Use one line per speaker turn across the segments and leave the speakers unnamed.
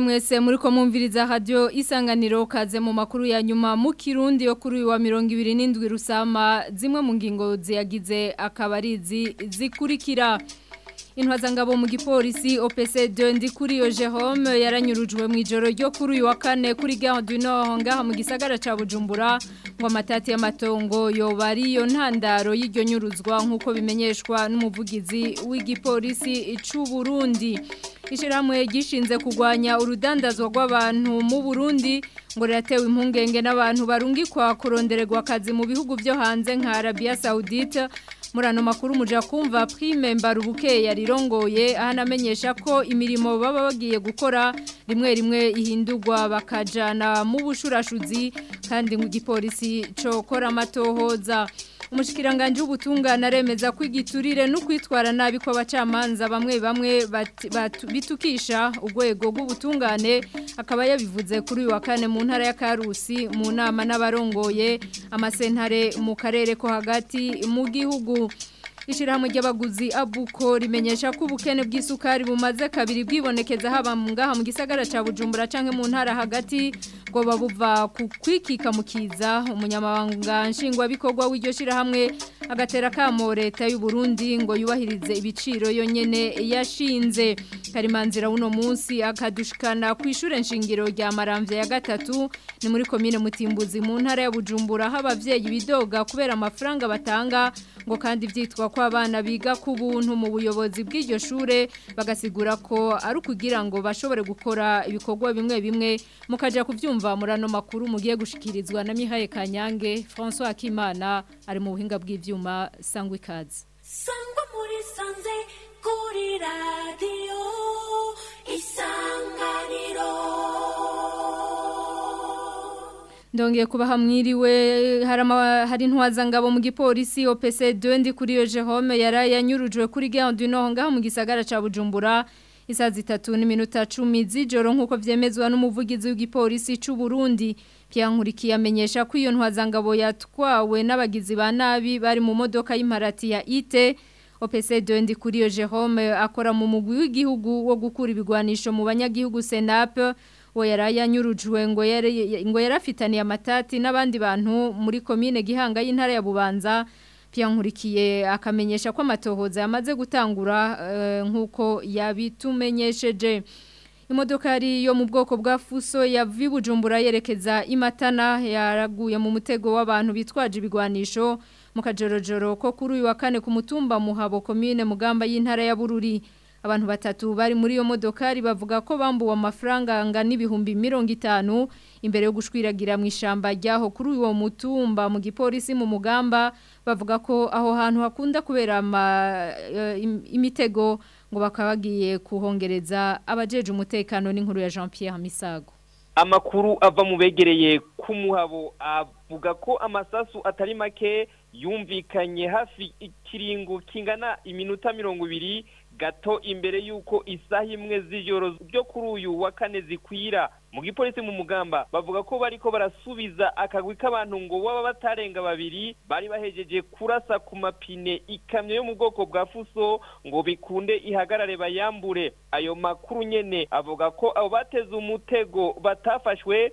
mwese muri ko mwumviriza radio isanganiro kaze mu makuru ya nyuma mu kirundi yo kuri wa 27 rusama zimwe mu ngingo ziyagize akabarizi zikurikira intwazangabo mu gipolisi OPC 2 ndi kuri yo Jerome yaranyurujwe mu ijoro ryo kuri uyu wa kane kuri Gare du Nord ngaha mu gisagara ca Bujumbura ngo amatati y'amatongo yoba ari yo ntandaro y'iryo nyuruzwa nk'uko bimenyeshwa n'umuvugizi w'igipolisi c'u Burundi ishyirahamwe gishinze kugwanya urudandazwa rw'abantu mu burundi ngo riratewe impungenge n'abantu barungi kwa kurondererwa akazi mu bihugu byo hanze nka Arabia sawudite muri ano makuru mujya kumva prime mbarubuke yarirongoye ahanamenyesha ko imirimo baba bagiye gukora rimwe rimwe ihindugwa bakajyana mu bushurashuzi kandi ngo igipolisi cokora amatohoza umushyikiranganje w'ubutungane aremeza ko no kwitwara nabi kw'abacamanza bamwe bamwe bitukisha urwego rw'ubutungane akaba yabivuze kuri uyu wa kane mu ntara ya karusi mu nama n'abarongoye amasentare mu karere ko hagati mu gihugu Ishirahamwe ry'abaguzi abuko rimenyesha ko ubukene bw'isukari bumaze kabiri bwibonekeza haba mu ngaha mu gisagara ca Bujumbura canke mu ntara hagati ngo babuva ku mu kiza umunyamabanga nshingwabikorwa w'iryo shirahamwe agatera kamo leta y'u Burundi ngo yubahirize ibiciro yonyene yashinze karimanzira uno munsi akadushikana ku ishuri nshingiro rya marambya ya gatatu ni muri komine mutimbuzi mu ntara ya bujumbura aho ababyeyi bidoga kubera amafaranga batanga ngo kandi byitwa ko abana biga ku buntu mu buyobozi bw'iryo shure bagasigura ko ari ukugira ngo bashobore gukora ibikorwa bimwe bimwe mukajya kubyumva muri ano makuru mugiye gushikirizwa na mihaye kanyange francois akimana ari mu buhinga bw'ibyuma sangwa ikaze
コ リ ラ デ ィ オ イ
ndongeye kuba hamwiriwe hari intwazangabo mu gipolisi OPC2 ndi kuri yo Jerome yaraye yanyurujwe kuri Gare du Nord ngaho mu gisagara ca Bujumbura isaha zitatu n'iminota cumi z'ijoro nk'uko vyemezwa n'umuvugizi w'igipolisi cy'u Burundi Pierre amenyesha ko iyo ntwazangabo yatwawe n'abagizi ba nabi bari mu modoka y'imparati ya ite OPC Dondi kuri Jerome akora mu mugwi w'igihugu wo gukura ibigwanisho mu banyagihugu Senap we yarayanyurujwe ngo yari ngo yarafitaniye amatati n'abandi bantu muri commune Gihanga y'intara ya Bubanza nkurikiye akamenyesha ko amatohoza yamaze gutangura eh, nk'uko yabitumenyesheje imodoka yari yo mu bwoko bwa fuso yavuye bujumbura yerekeza imatana yaraguye mu mutego w'abantu bitwaje ibigwanisho mu kajorojoro ko kuri uyu wa kane ku muhabo komine mugamba y'intara ya bururi abantu batatu bari muri iyo modokari bavuga ko bambuwe amafaranga angana ibihumbi mirongo itanu imbere yo gushwiragira mu ishyamba ryaho kuri uwo mutumba mu gipolisi mu mugamba bavuga ko aho hantu hakunda kubera eh, imitego ngo bakaba bagiye kuhongereza abajeje umutekano n'inkuru ya Jean Pierre Misago
amakuru ava mu begereye kumuhabo avuga ko amasasu atari make yumvikanye hafi ikiringo kingana iminota mirongo ibiri gato imbere y'uko isaha imwe z'ijoro byo kuri uyu wa kane zikwira mu gipolisi mu mugamba bavuga ko bariko barasubiza akagwi k'abantu ngo baba batarenga babiri bari bahejeje kurasa ku mapine ikamyo yo mu bwoko bwa fuso ngo bikunde ihagarare bayambure ayo makuru nyene avuga ko abo bateze umutego batafashwe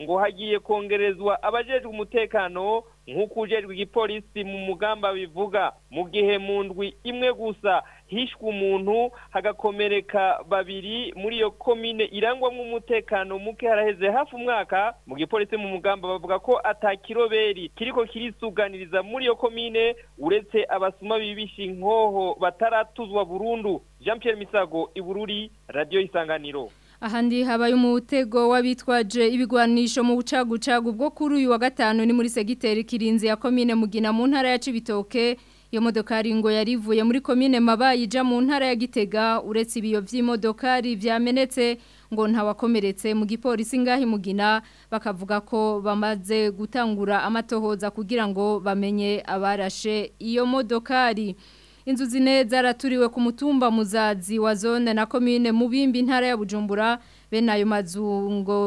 ngo hagiye kongerezwa abajejwe umutekano nk'uko ujejwe igipolisi mu mugamba bivuga mu gihe mu ndwi imwe gusa hishwe umuntu hagakomereka babiri muri iyo komine irangwamo umutekano muke haraheze hafi umwaka mu gipolisi mu mugamba bavuga ko atakiroberi kiriko kirisuganiriza muri iyo komine uretse abasuma bibishi inkoho bataratuzwa burundu jean pierre misago ibururi radiyo isanganiro
ahandi habaye umutego w'abitwaje ibigwanisho mu bucagucagu bwo kuri uyu wa gatanu ni muri segiteri kirinzi ya komine mugina mu ntara ya Cibitoke iyo modokari ngo yarivuye muri komine mabaye ija mu ntara ya Gitega uretse ibiyo by'imodokari byamenetse ngo nta wakomeretse mu gipolisi ngahi mugina bakavuga ko bamaze gutangura amatohoza kugira ngo bamenye abarashe iyo modokari inzu zine zaraturiwe ku mutumba muzazi wa zone na komine mubimbi intara ya bujumbura bene ayo mazu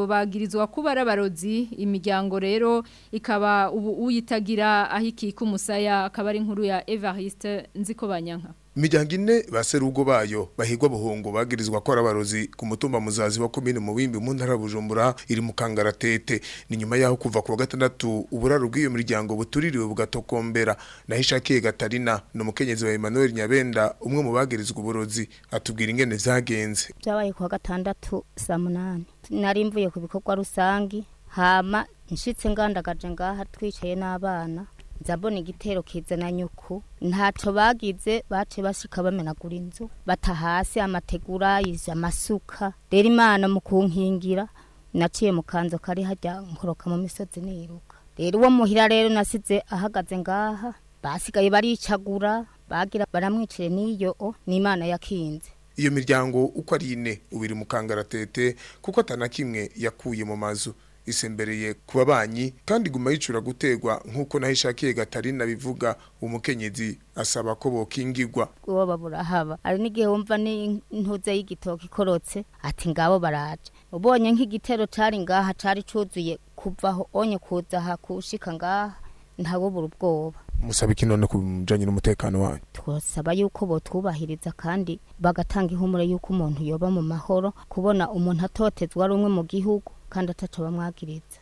bagirizwa kuba arabarozi imiryango rero ikaba ubu uyitagira aho ikika umusaya akaba ari inkuru ya evariste nziko banyanka
imiryango ine ba serugo bayo bahigwa buhungu bagirizwa ko arabarozi ku mutumba muzazi wa komine mu bimbi mu ntara Bujumbura iri mu kangaratete ni nyuma yaho kuva ku wa gatandatu uburaro bw'iyo miryango butuririwe bugatokombera naho ishakiye Gatarina no mukenyezi wa Emmanuel Nyabenda umwe mu bagirizwa uburozi atubwira ingene zagenze
byabaye ku wa gatandatu saa munani nari mvuye ku bikorwa rusange hama nshitse ngandagaje ngaha twicaye n'abana nzabona igitero kiza na nyuku, ntacyo bagize bace bashika bamenagura inzu bata hasi amategura iza amasuka rero imana mu kunkingira naciye mu kanzu kari hajya nkoroka mu misozi niruka rero uwo muhira rero nasize ahagaze ngaha basigaye baricagura bagira baramwicire n'iyo o n'imana yakinze
iyo miryango uko ari ine ubiri mu kangaratete kuko atana kimwe yakuye mu mazu isembereye ku babanyi kandi guma yicura gutegwa nk'uko naho ishakiye gatarina bivuga umukenyezi asaba ko bokingirwa
uwo ari hari n'igihe wumva n'intuze y'igitoki ikorotse ati ngabo baraje ubonye nk'igitero cari ngaha cari cuzuye kuvaho onye kuza hakushika ngaha ntabubura ubwoba
musaba iki none ku bijyanye n'umutekano wanyu
twasaba yuko botwubahiriza kandi bagatanga ihumure y'uko umuntu yoba mu mahoro kubona umuntu atotezwa ari umwe mu gihugu kandi ataca bamwagiriza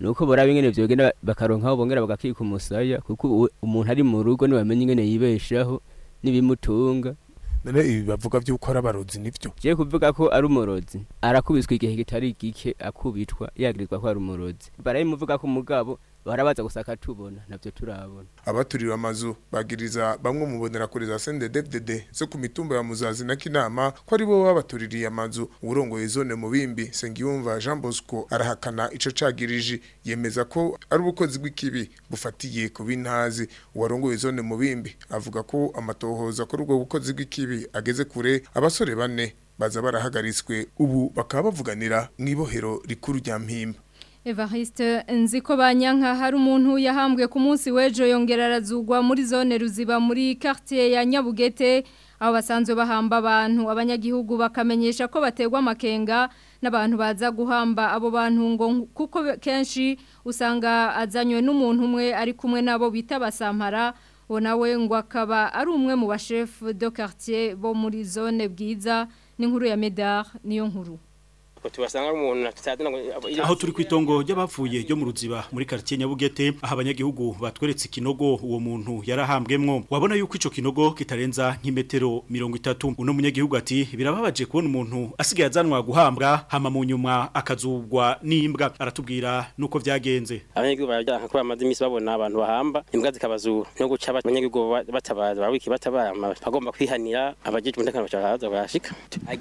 ni
uko baraba ingene byogenda bakaronkaho bongera bagakika umusaya kuko umuntu ari mu rugo ntibamenye ingene yibeshaho n'ibimutunga
none ibi bavuga by'uko ari abarozi nibyo
ngiye kuvuga ko ari umurozi arakubiswa igihe kitari gike akubitwa yagirizwa ko ari umurozi barabimuvuga ko umugabo barabaza gusaka tubona nabyo turabona
abaturira amazu bagiriza bamwe mubonera kuri za sende dedede zo ku mitumba ya muzazi na kinama ko ari bo babatuririye amazu uburongoye zone mu bimbi Sengiyumva Jean Bosco arahakana ico cagirije yemeza ko ari ubukozi bw'ikibi bufatiye ku bintazi uwarongoye zone mu bimbi avuga ko amatohoza kuri ubwo bukozi bw'ikibi ageze kure abasore bane baza barahagaritswe ubu bakaba bavuganira mu ibohero rikuru rya Mpimba
Evariste nzi ko banyanka hari umuntu yahambwe ku munsi w'ejo yongera arazugwa muri zone ruziba muri quartier ya Nyabugete aho basanzwe bahamba abantu abanyagihugu bakamenyesha ko bategwa amakenga n'abantu baza guhamba abo bantu ngo kuko kenshi usanga azanywe n'umuntu umwe ari kumwe nabo bita basampara uwo ngo akaba ari umwe mu bashefu de quartier bo muri zone bwiza n'inkuru ya Medard niyo nkuru
aho turi ku itongo ry'abapfuye ryo mu ruziba muri quartier Nyabugete aho abanyagihugu batweretse ikinogo uwo muntu yarahambwemwo wabona yuko ico kinogo kitarenza nk'imetero itatu uno munyagihugu ati birababaje kubona umuntu asigaye azanwa guhambwa hama mu nyuma akazugwa n'imbwa aratubwira nuko vyagenze
abanyagihugu barajya ko bamaze imisi babona abantu bahamba imbwa zikabazura no guca abanyagihugu batabaza babiki batabara bagomba kwihanira abajije umutekano bacaraza bashika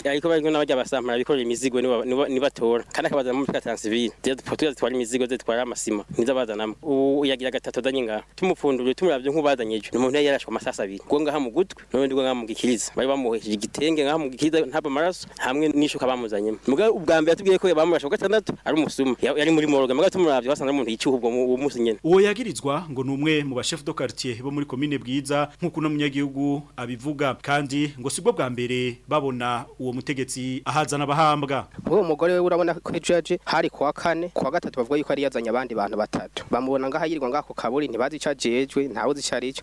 ariko bari n'abajya basampara bikorera imizigo nibatora kandi akabazana mu mutwe transivile tuya zitwara imizigo zitwara amasima nizo abazanamo ubu yagira gatatu adanye ngaha tumupfunduriye tumuravye nk'ubazanye ni umuntu yari yarashwe amasasi abiri ngo ngaha mu gutwi none ndi ngaha mu gikiriza bari bamuhesheje igitenge ngaha mu gikiriza ntaba amaraso hamwe n'ishuka bamuzanyemo ubwa mbere yatubwiye ko bamurashe bwa gatandatu ari umusuma yari muri moroga mugabo tumuravye wasanga umuntu yicuha ubwo uwo munsi nyene
uwo yagirizwa ngo ni umwe mu bashefu do quartier bo muri commune bwiza nk'uko no munyagihugu abivuga kandi ngo sibwo bwa mbere babona uwo mutegetsi ahazana abahambwa
uwo mugore we urabona kuri jaji hari kuwa kane kuwa gatatu bavuga yuko yari yazanye abandi bantu batatu bamubona ngaho yirirwa ngako kaburi ntibazi ico ajejwe ntawe uzi ico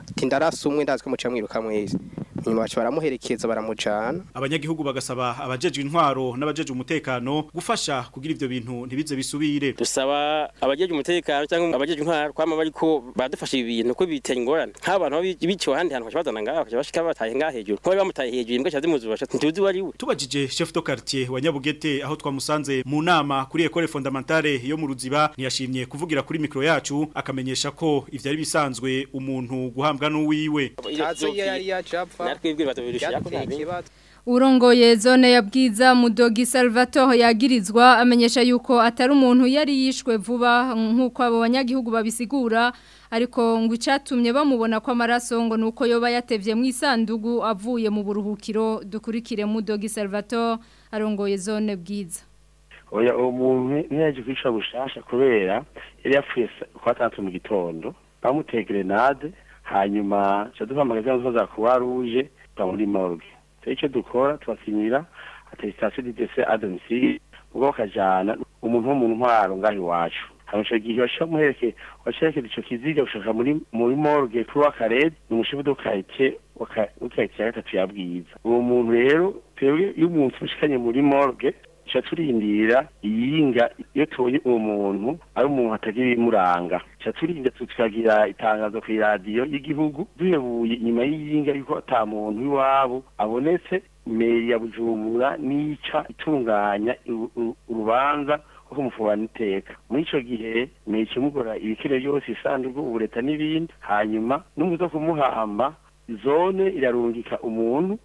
ati
ndarasa umwe ndazwe muca mwiruka mwese baca baramuherekeza baramujana
abanyagihugu bagasaba abajejwe intwaro n'abajejwe umutekano gufasha kugira ibyo bintu ntibize bisubire
dusaba abajejwe umutekano cyangwa abajejwe intwaro kwama bariko badufasha ibintu ko biteye ingorane nk'abantu biciwe ahandi hantu baca bazana ngaha baca bashika bataye ngaha hejuru ko bamutaye hejuru imbwa zimuzu basha ntuzi wari we
tubajije chef de quartier wa Nyabugete aho twamusanze mu nama kuri école fondamentale yo mu ruziba ntiyashimye kuvugira kuri mikro yacu akamenyesha ko ivyo ari bisanzwe umuntu guhambwa n'uwiwe
twebwe batubirishije
urongoye zone ya bwiza mudogi salvatore yagirizwa amenyesha yuko atari umuntu yari yishwe vuba nk'uko abo banyagihugu babisigura ariko ngo icyatumye bamubona ko amaraso ngo nuko yoba yatebye mu isandugu avuye mu buruhukiro dukurikire mudogi salvatore arongoye zone bwiza
oya umuntu ntiyaje kwica bushasha kubera yari yapfuye kwa atatu mu gitondo bamutegerenade hanyuma cyo duhamagaza abaza kuba ruje muri morgue icyo dukora twakinira atestation de décès à domicile ubwo kajana umuntu mu ntwaro ngahi wacu hamusha gihe washamuhereke washake ico kiziga ushaka muri muri morgue pour akared numushibudo kaike wakaike gatatu yabwiza uwo muntu rero twebwe iyo umuntu ushikanye muri morgue ca turindira iyinga iyo tuboye uwo muntu ari umuntu atagira ibimuranga ca turinda tukagira itangazo ku iradiyo y'igihugu duhebuye nyuma y'iyinga yuko ata muntu w'iwabo abonetse meri ya bujumbura nica itunganya urubanza kuko umufubana n’iteka muri icyo gihe meri ikimugora ibikire byose isanduku ubureta n'ibindi hanyuma n'umuza kumuhamba zone irarungika umuntu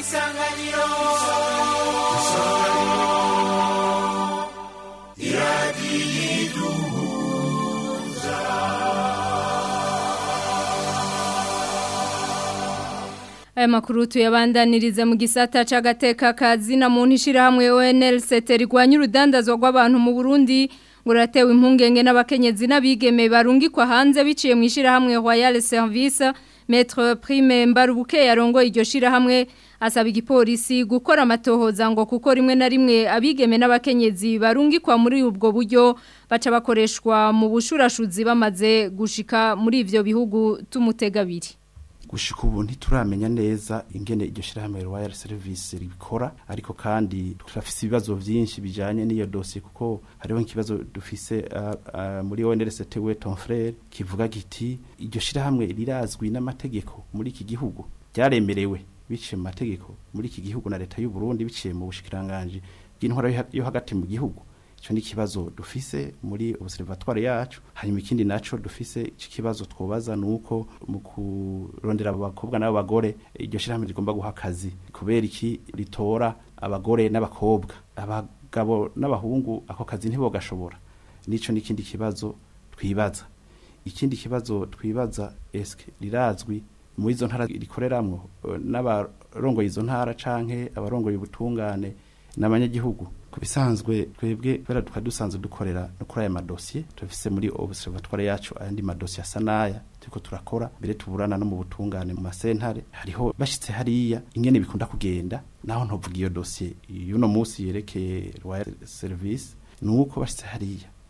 isanganiro
aya makuru tuyabandanirize mu gisata c'agateka kazi na muntu ishirahamwe ONLCT rigwanya urudandazwa rw'abantu mu Burundi nguratewe impungenge n'abakenyezi n'abigeme barungikwa hanze biciye mu ishirahamwe Royal Service Maître Prime Mbarubuke yarongo iryo shirahamwe asaba igipolisi gukora amatohoza ngo kuko rimwe na rimwe abigeme n'abakenyezi barungikwa muri ubwo buryo baca bakoreshwa mu bushurashuzi bamaze gushika muri ivyo bihugu tumutegabiri
gushika ubu ntituramenya neza ingene iryo shyirahamwe Royal Service ribikora ariko kandi turafise ibibazo byinshi bijyanye n'iyo dossier kuko hariho ikibazo dufise uh, uh, muri ONRCT we ton kivuga giti iryo shyirahamwe rirazwi n'amategeko muri iki gihugu ryaremerewe biciye mu mategeko muri iki gihugu na leta y'u Burundi biciye mu bushikiranganje bw'intwara yo hagati mu gihugu icyo ni ikibazo dufise muri observatoire yacu hanyuma ikindi naco dufise iki kibazo twobaza uko mu kurondera abakobwa n'abagore iryo shirahamwe rigomba guha akazi kubera iki ritora abagore n'abakobwa abagabo n'abahungu ako kazi ntibogashobora nico n'ikindi kibazo twibaza ikindi kibazo twibaza eske rirazwi muri izo ntara rikoreramwo eh, n'abarongoye izo ntara canke abarongoye ubutungane n'abanyagihugu ku bisanzwe twebwe kubera tukaba dusanzwe dukorera no kuri aya madosiye tubifise muri observatoire yacu ayandi madosiye asa n'aya turiko turakora mbere tuburana no mu butungane mu masentare hariho bashitse hariya ingene bikunda kugenda naho ntovuga iyo dosiye y'uno munsi yerekeye royal service ni uko bashitse hariya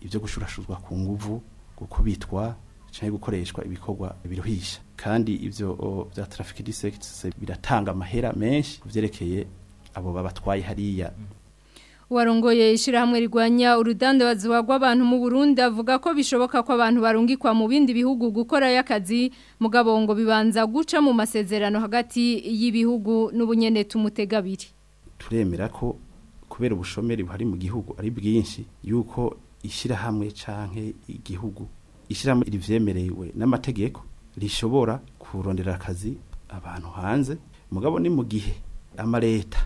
ibyo gushurashuzwa ku nguvu gukubitwa cyangwa gukoreshwa ibikorwa biruhisha kandi ibyo bya traffic districts biratanga amahera menshi byerekeye abo babatwaye hariya
warongoye ishyirahamwe rigwanya urudandabazi rw'abantu mu Burundi avuga ko bishoboka ko abantu barungikwa mu bindi bihugu gukora y’akazi mugabo ngo bibanza guca mu masezerano hagati y'ibihugu n'ubunyene tumutegabiri
turemera ko kubera ubushomeri buhari mu gihugu ari bwinshi yuko ishyirahamwe canke igihugu ishyirahamwe ribyemerewe n'amategeko rishobora kurondera akazi abantu hanze mugabo ni mu gihe amaleta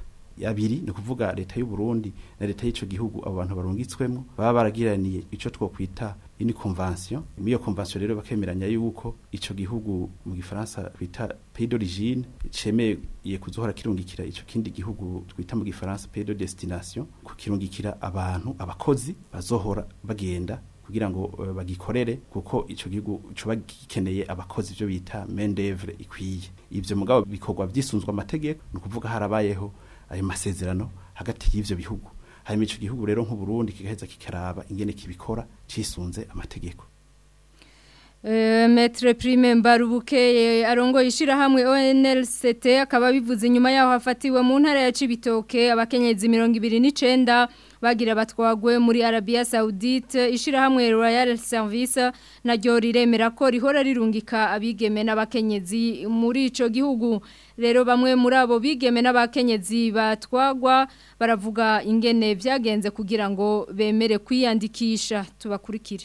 abiri ni ukuvuga leta y'u Burundi na leta y'icyo gihugu abo bantu barungitswemo baba baragiraniye icyo twakwita ini convention muri iyo convention rero bakemeranya yuko icyo gihugu mu gifaransa bita pays d'origine cemeye kuzohora kirungikira icyo kindi gihugu twita mu gifaransa pays de destination kukirungikira abantu abakozi bazohora bagenda kugira ngo eh, bagikorere kuko ico gihugu coba gikeneye abakozi byo bita main ikwiye ivyo mugabo bikorwa byisunzwe amategeko no kuvuga harabayeho ayo masezerano hagati y'ivyo bihugu harimo ico gihugu rero nk'u Burundi kigaheza kikaraba ingene kibikora cisunze amategeko
eh, Metre Prime Mbarubukeye eh, arongoye ishirahamwe ONLCT akaba bivuze inyuma yaho hafatiwe mu ntara ya Cibitoke abakenyezi 29 bagira batwagwe muri Arabia Saudite ishyirahamwe Royal Service naryo riremera ko rihora rirungika abigeme n'abakenyezi muri ico gihugu rero bamwe muri abo bigeme n'abakenyezi batwagwa baravuga ingene byagenze kugira ngo bemere kwiyandikisha tubakurikire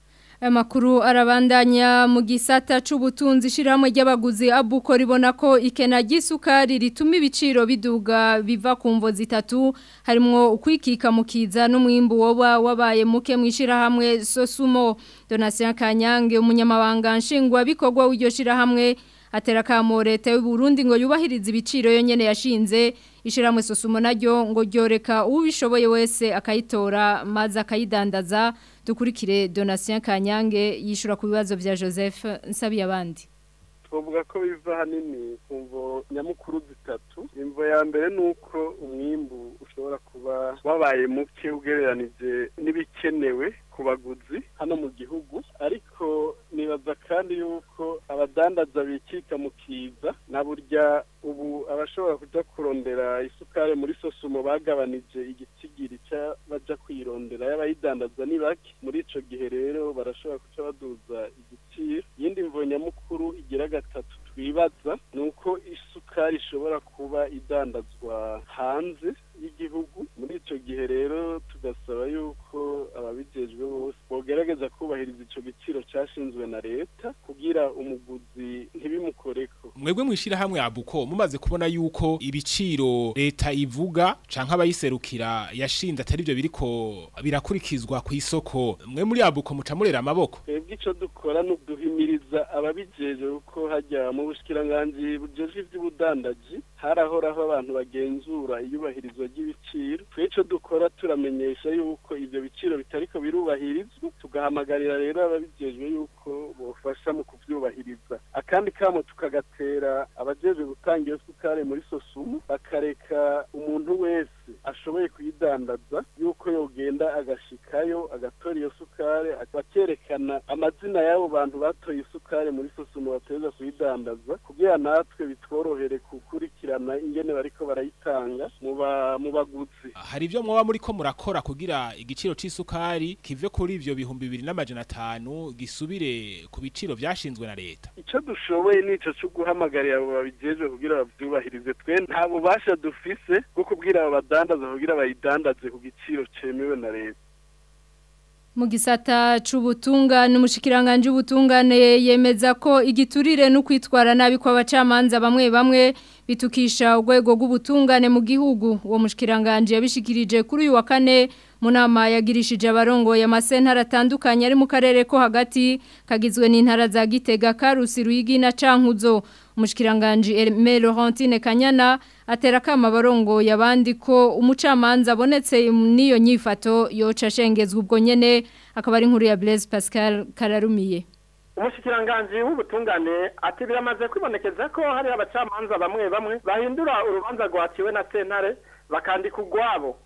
Amakuru arabandanya mu gisata cy’ubutunzi shiramwe ry'abaguzi abuko ribona ko ikena ry'isukari rituma ibiciro biduga biva ku mvo zitatu harimo ukwikika mu kiza n'umwimbu woba wabaye muke mu ishirahamwe Sosumo Donatien Kanyange umunyamabanga nshingwa bikorwa w'iryo shirahamwe atera kamo leta Burundi ngo yubahirize ibiciro yonyene yashinze ishiramwe sosumo naryo ngo ryoreka ubishoboye wese akayitora maze akayidandaza dukurikire donatien kanyange yishura ku bibazo bya joseph nsabiye abandi
twavuga ko biva hanini ku mvo nyamukuru zitatu imvo ya mbere ni uko umwimbu ushobora kuba wabaye muke ugereranije n'ibikenewe ku baguzi hano mu gihugu ariko nibaza kandi yuko abadandaza bikika mu kiza na burya ubu abashobora kujya kurondera isukari muri sosumo bagabanije igisigiri cya bajya kwirondera y'abayidandaza ni bake muri icyo gihe rero barashobora guca baduza igiciro iyindi nyamukuru igira gatatu twibaza ni uko isukari ishobora kuba idandazwa hanze y'igihugu muri icyo gihe rero tugasaba yuko ababigejwe bose bogerageza kubahiriza icyo giciro cyashinzwe na leta kugira umuguzi ntibimukoreko
mwebwe mwishyirahamwe abuko mumaze kubona yuko ibiciro leta ivuga cyangwa abayiserukira yashinze atari byo biriko birakurikizwa ku isoko mwe muri abuko muca murera amaboko
twebwe icyo dukora ni uduhimiriza ababijejwe kuko hajya mu bushikiranganji bujejwe iby'ubudandaji harahoraho abantu bagenzura iyubahirizwa ry'ibiciro twe icyo dukora turamenyesha yuko ibyo biciro bitariko birubahirizwa tugahamagarira rero ababijejwe yuko bofasha mu kubyubahiriza akandi kamo tukagatera abajejwe gutanga iyo sukari muri sosumu bakareka umuntu wese ashoboye kuyidandaza yuko yogenda agashikayo agatora iyo sukari bakerekana amazina y'abo bantu batoye isukari muri sosumu bateza kuyidandaza
hari ibyo mwaba muri ko murakora kugira igiciro cy'isukari kive kuri ibyo bihumbi bibiri n'amajana atanu gisubire ku biciro byashinzwe na leta
icyo dushoboye ni cyo guhamagarira abo babigejeje kugira babyubahirize twe nta bubasha dufise bwo kubwira abo badandaza kugira bayidandaze ku giciro cyemewe na leta
mu gisata c'ubutungane umushikiranganje ubutungane yemeza ko igiturire no kwitwara nabi kw'abacamanza bamwe bamwe bitukisha urwego rw'ubutungane mu gihugu uwo mushikiranganje yabishikirije kuri uyu wa kane mu nama yagirishije ya amasentara atandukanye ari mu karere ko hagati kagizwe n'intara za gitega karusi ruyigi na Changuzo umushikiranganje Hermé Laurentine Kanyana atera kama abarongoye abandi ko umucamanza abonetse n'iyo nyifato yoca ashengezwa ubwo nyene akaba ari inkuru ya Blaise Pascal Kararumiye
umushikiranganji w'ubutungane ati biramaze kwibonekeza ko hari abacamanza bamwe bamwe bahindura urubanza rwaciwe na sentare bakandika ugwabo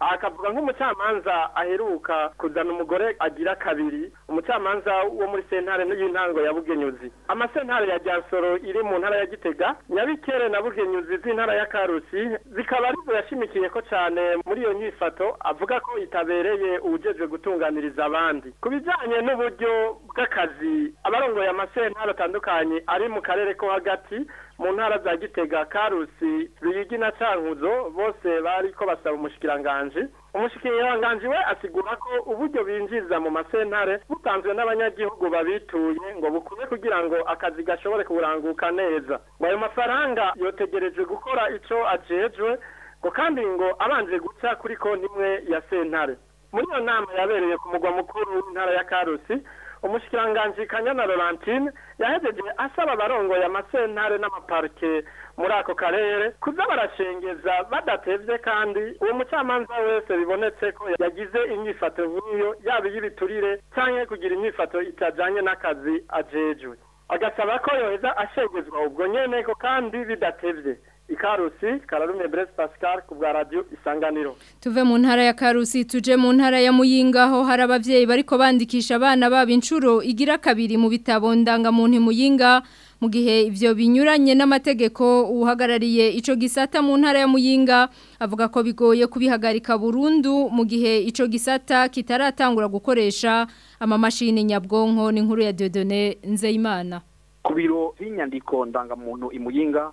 akavuga nk'umucamanza aheruka kuzana umugore agira kabiri umucamanza wo muri sentare y'intango ya bugenyuzi amasentare ya jansoro iri mu ntara ya gitega nyabikere na bugenyuzi z'intara ya karusi zikaba ari yashimikiye ko cyane muri iyo nyifato avuga ko itabereye ubujejwe gutunganiriza abandi ku bijyanye n'uburyo bw'akazi abarongo ya amasentara atandukanye ari mu karere ko hagati mu ntara za gitega karusi ruyigi na cankuzo bose bari ko basaba umushikiranganji umushikiranganji we asigura ko uburyo binjiza mu masentare butanzwe n'abanyagihugu babituye ngo bukume kugira ngo akazi gashobore kuranguka neza ngo ayo mafaranga yotegereje gukora icyo ajejwe ngo kandi ngo abanje guca kuri konti imwe ya sentare muri iyo nama yabereye ku mugwa mukuru w'intara ya karusi umushikiranganji kanyana Laurentine yahejeje asaba abarongoye amasentare n'amaparike muri ako karere kuza barashengeza badatevye kandi uwo mucamanza wese bibonetse ko yagize imyifato nk'iyo yaba iy'ibiturire canke kugira imyifato itajanye n'akazi ajejwe agasaba ko yoheza ashegezwa ubwo nyene ko kandi bidatebye. ikarusi kararumye Blaise Pascal ku radio isanganiro
tuve mu ntara ya Karusi tuje mu ntara ya Muyinga aho hari abavyeyi bariko bandikisha abana babo incuro igira kabiri mu bitabo ndanga muntu Muyinga mu gihe ivyo binyuranye n'amategeko uhagarariye ico gisata mu ntara ya Muyinga avuga ko bigoye kubihagarika burundu mu gihe ico gisata kitaratangura gukoresha amamashini nyabwonko n'inkuru ya Dieudonné Nzeyimana
ku biro by'inyandiko ndangamuntu imuyinga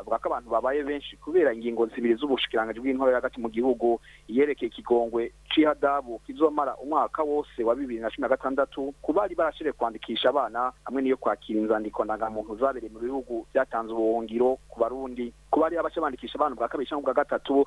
avuga ko abantu babaye benshi kubera ingingo zibiri z'ubushikiranganji hagati mu gihugu yerekeye ikigongwe c'ihadabu kizomara umwaka wose wa bibiri na cumi na gatandatu ku bari barashoboye kwandikisha abana hamwe n'iyo kwakira inzandiko ndangamuntu zabereye mu bihugu byatanze ubuhungiro ku barundi kuba hariyo abaca bandikisha abana ubwa kabiri cyangwa ubwa gatatu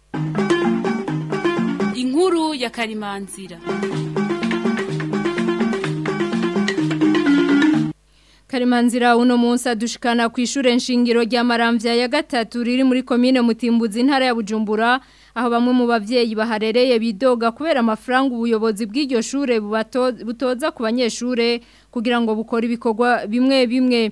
inkuru ya karimanzira
karimanzira uno munsi adushikana ku ishure nshingiro rya maramvya ya gatatu riri muri komine mutimbuzi intara ya bujumbura aho bamwe mu bavyeyi baharereye bidoga kubera amafaranga ubuyobozi bw'iryo shure butoza ku banyeshure kugira ngo bukore ibikorwa bimwe bimwe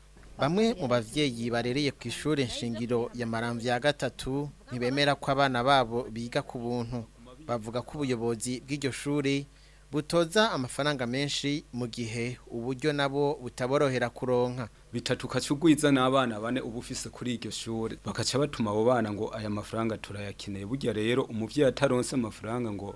bamwe mu bavyeyi barereye ku ishuri nshingiro ya maramvya ya gatatu ntibemera ko abana babo biga ku buntu bavuga ko ubuyobozi bw'iryo shuri, butoza amafaranga menshi mu gihe uburyo nabo butaborohera kuronka
bitatu kacyugwiza n'abana bane uba kuri iryo shuri bakaca batuma abo bana ngo aya mafaranga turayakeneye burya rero umubyeyi ataronse amafaranga ngo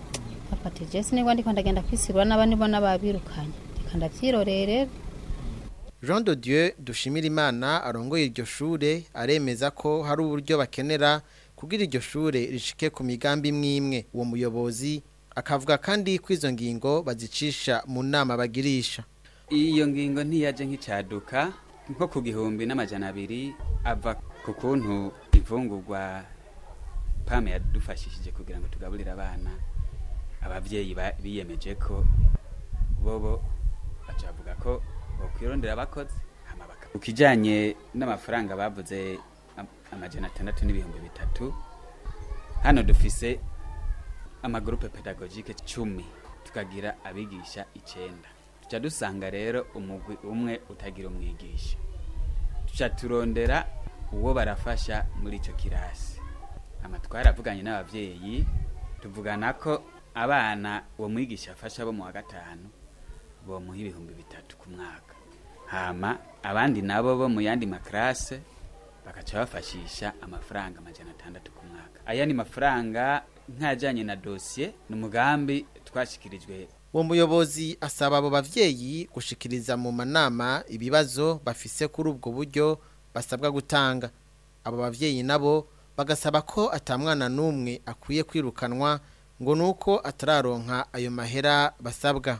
afata jesi nibwo ndiko ndagenda kwisirura n'abandi
bona babirukanye reka ndavyirorerera
Jean de Dieu dushimira Imana arongoye iryo shure aremeza ko hari uburyo bakenera kugira iryo shure rishike ku migambi imwe imwe uwo muyobozi akavuga kandi ko izo ngingo bazicisha mu nama bagirisha
iyo ngingo ntiyaje nk'icyaduka nko ku gihumbi n'amajana abiri ava ku kuntu imfungurwa pame yadufashishije kugira ngo tugaburire abana ababyeyi biyemeje ko bobo bacavuga ko bakwirondera abakozi ku kijyanye n'amafaranga bavuze amajana atandatu n'ibihumbi bitatu hano dufise amagurupe pedagogike cumi tukagira abigisha icyenda tuca dusanga rero umugwi umwe utagira umwigisha tuca turondera uwo barafasha muri icyo kirasi amatwara avuganye n'ababyeyi tuvugana ko abana uwo mwigisha afasha bo mu wa gatanu bamuha ibihumbi bitatu ku mwaka hama abandi nabo bo mu yandi makarase bagaca bafashisha amafaranga amajana atandatu ku mwaka aya ni mafaranga nk'ajyanye na dosiye ni umugambi twashyikirijwe
uwo muyobozi asaba abo bavyeyi gushikiriza mu manama ibibazo bafise kuri ubwo buryo basabwa gutanga abo bavyeyi nabo bagasaba ko atamwana n'umwe akwiye kwirukanwa ngo nuko atararonka ayo mahera basabwa